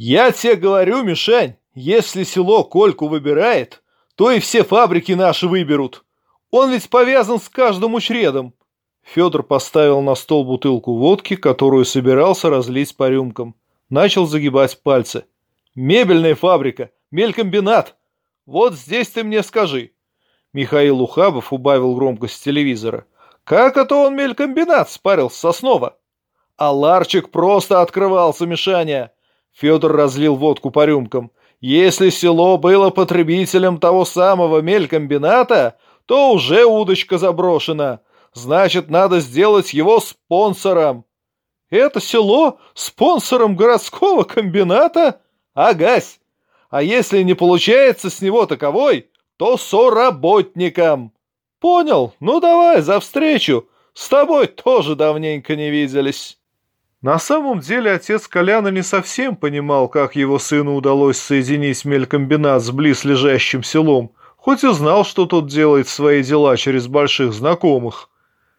Я тебе говорю, Мишань, если село Кольку выбирает, то и все фабрики наши выберут. Он ведь повязан с каждым учредом. Федор поставил на стол бутылку водки, которую собирался разлить по рюмкам. Начал загибать пальцы. «Мебельная фабрика, мелькомбинат. Вот здесь ты мне скажи». Михаил Ухабов убавил громкость телевизора. «Как это он мелькомбинат спарил с Соснова?» «А ларчик просто открывался, Мишаня!» Федор разлил водку по рюмкам. «Если село было потребителем того самого мелькомбината, то уже удочка заброшена. Значит, надо сделать его спонсором. Это село спонсором городского комбината? Агась! А если не получается с него таковой, то соработником. Понял? Ну давай, за встречу. С тобой тоже давненько не виделись. На самом деле отец Коляна не совсем понимал, как его сыну удалось соединить мелькомбинат с близлежащим селом, хоть и знал, что тот делает свои дела через больших знакомых.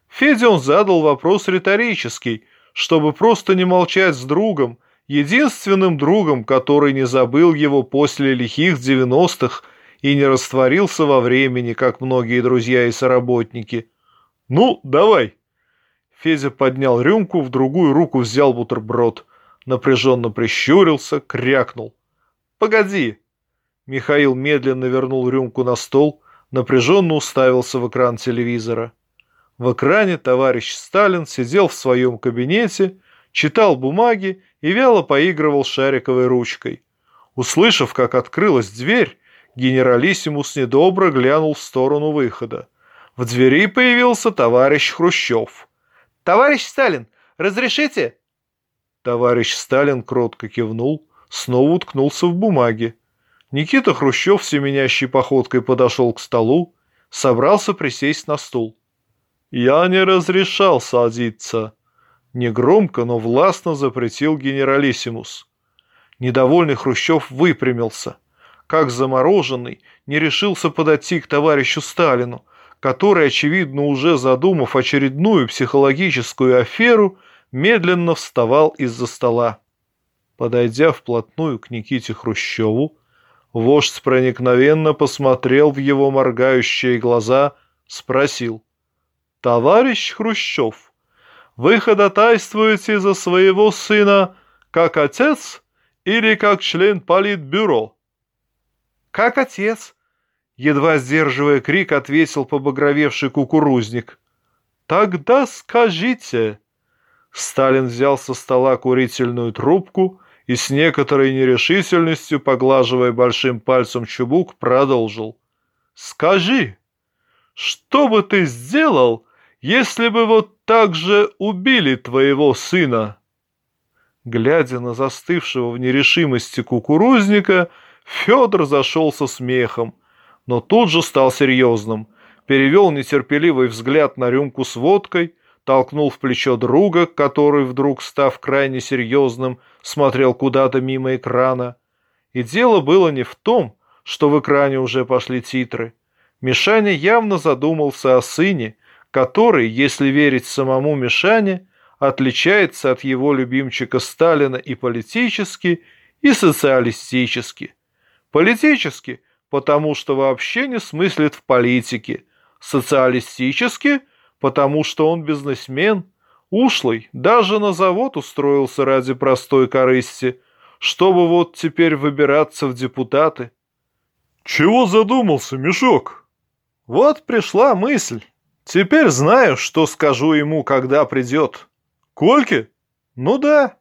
Феде он задал вопрос риторический, чтобы просто не молчать с другом, единственным другом, который не забыл его после лихих девяностых и не растворился во времени, как многие друзья и соработники. «Ну, давай!» Федя поднял рюмку, в другую руку взял бутерброд, напряженно прищурился, крякнул. «Погоди!» Михаил медленно вернул рюмку на стол, напряженно уставился в экран телевизора. В экране товарищ Сталин сидел в своем кабинете, читал бумаги и вяло поигрывал шариковой ручкой. Услышав, как открылась дверь, генералиссимус недобро глянул в сторону выхода. В двери появился товарищ Хрущев. «Товарищ Сталин, разрешите?» Товарищ Сталин кротко кивнул, снова уткнулся в бумаге. Никита Хрущев семенящей походкой подошел к столу, собрался присесть на стул. «Я не разрешал садиться», — негромко, но властно запретил генералиссимус. Недовольный Хрущев выпрямился. Как замороженный, не решился подойти к товарищу Сталину, который, очевидно, уже задумав очередную психологическую аферу, медленно вставал из-за стола. Подойдя вплотную к Никите Хрущеву, вождь проникновенно посмотрел в его моргающие глаза, спросил — «Товарищ Хрущев, вы ходатайствуете за своего сына как отец или как член политбюро?» «Как отец», — едва сдерживая крик, ответил побагровевший кукурузник. «Тогда скажите...» Сталин взял со стола курительную трубку и с некоторой нерешительностью, поглаживая большим пальцем чубук, продолжил. «Скажи, что бы ты сделал, если бы вот так же убили твоего сына!» Глядя на застывшего в нерешимости кукурузника, Федор зашелся смехом, но тут же стал серьезным, перевел нетерпеливый взгляд на рюмку с водкой, толкнул в плечо друга, который, вдруг став крайне серьезным, смотрел куда-то мимо экрана. И дело было не в том, что в экране уже пошли титры. Мишаня явно задумался о сыне, который, если верить самому Мишане, отличается от его любимчика Сталина и политически, и социалистически. Политически, потому что вообще не смыслит в политике. Социалистически, потому что он бизнесмен, ушлый, даже на завод устроился ради простой корысти, чтобы вот теперь выбираться в депутаты. «Чего задумался, Мешок?» «Вот пришла мысль». Теперь знаю, что скажу ему, когда придет. Кольки? Ну да.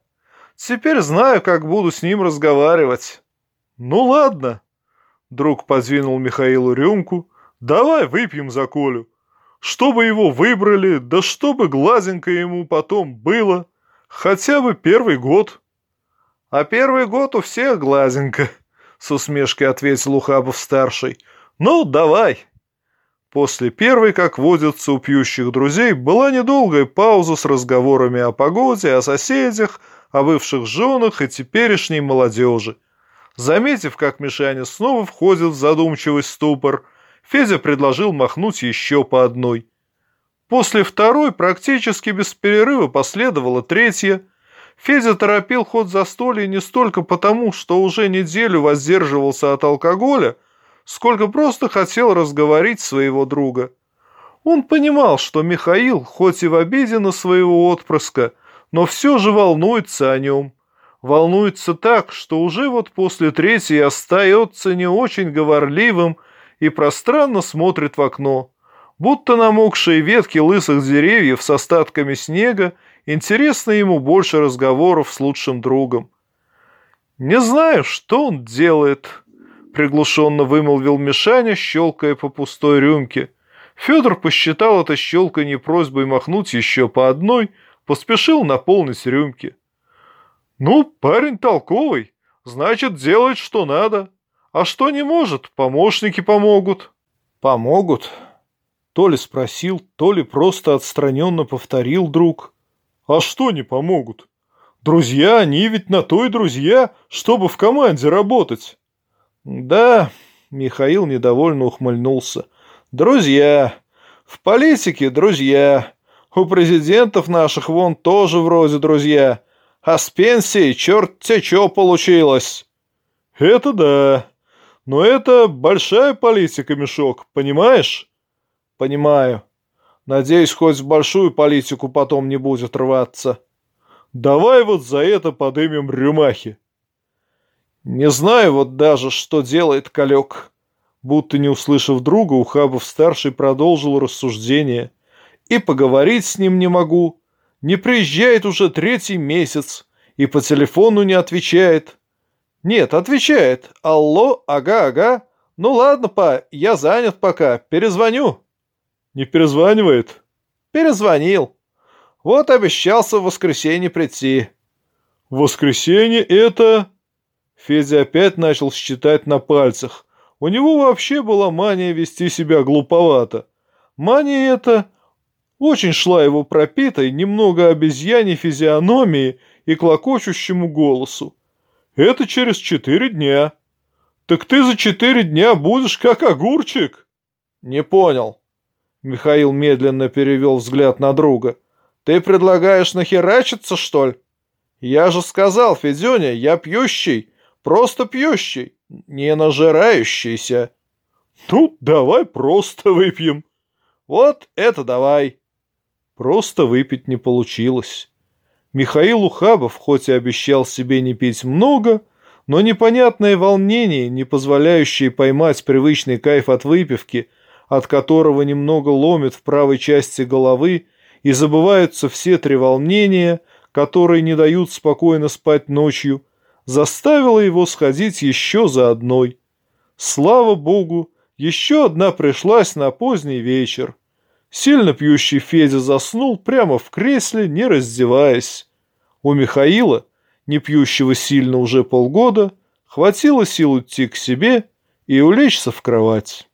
Теперь знаю, как буду с ним разговаривать. Ну ладно. Друг подвинул Михаилу рюмку. Давай выпьем за Колю. Чтобы его выбрали, да чтобы гладенько ему потом было. Хотя бы первый год. А первый год у всех гладенько, с усмешкой ответил Ухабов-старший. Ну, давай. После первой, как водится у пьющих друзей, была недолгая пауза с разговорами о погоде, о соседях, о бывших женах и теперешней молодежи. Заметив, как Мишаня снова входит в задумчивый ступор, Федя предложил махнуть еще по одной. После второй практически без перерыва последовала третья. Федя торопил ход застолья не столько потому, что уже неделю воздерживался от алкоголя, сколько просто хотел разговорить своего друга. Он понимал, что Михаил, хоть и в обиде на своего отпрыска, но все же волнуется о нем. Волнуется так, что уже вот после третьей остается не очень говорливым и пространно смотрит в окно, будто намокшие ветки лысых деревьев с остатками снега интересно ему больше разговоров с лучшим другом. «Не знаю, что он делает», — приглушенно вымолвил Мишаня, щелкая по пустой рюмке. Федор посчитал это щелканье просьбой махнуть еще по одной, поспешил наполнить рюмки. «Ну, парень толковый, значит, делает, что надо. А что не может, помощники помогут». «Помогут?» То ли спросил, то ли просто отстраненно повторил друг. «А что не помогут? Друзья, они ведь на то и друзья, чтобы в команде работать». «Да», — Михаил недовольно ухмыльнулся, — Друзья. В политике друзья. У президентов наших вон тоже вроде друзья. А с пенсией черт те чё получилось. Это да. Но это большая политика, Мешок, понимаешь? Понимаю. Надеюсь, хоть в большую политику потом не будет рваться. Давай вот за это подымем рюмахи. Не знаю вот даже, что делает Калек. Будто не услышав друга, Ухабов-старший продолжил рассуждение. «И поговорить с ним не могу. Не приезжает уже третий месяц. И по телефону не отвечает». «Нет, отвечает. Алло, ага, ага. Ну ладно, па, я занят пока. Перезвоню». «Не перезванивает?» «Перезвонил. Вот обещался в воскресенье прийти». «Воскресенье это...» Федя опять начал считать на пальцах. У него вообще была мания вести себя глуповато. Мания эта очень шла его пропитой, немного обезьяней физиономии и клокочущему голосу. Это через четыре дня. Так ты за четыре дня будешь как огурчик? Не понял. Михаил медленно перевел взгляд на друга. Ты предлагаешь нахерачиться, что ли? Я же сказал, Федюня, я пьющий, просто пьющий не нажирающийся. Тут давай просто выпьем. Вот это давай. Просто выпить не получилось. Михаил Ухабов хоть и обещал себе не пить много, но непонятное волнение, не позволяющее поймать привычный кайф от выпивки, от которого немного ломит в правой части головы, и забываются все три волнения, которые не дают спокойно спать ночью, заставила его сходить еще за одной. Слава богу, еще одна пришлась на поздний вечер. Сильно пьющий Федя заснул прямо в кресле, не раздеваясь. У Михаила, не пьющего сильно уже полгода, хватило сил идти к себе и улечься в кровать.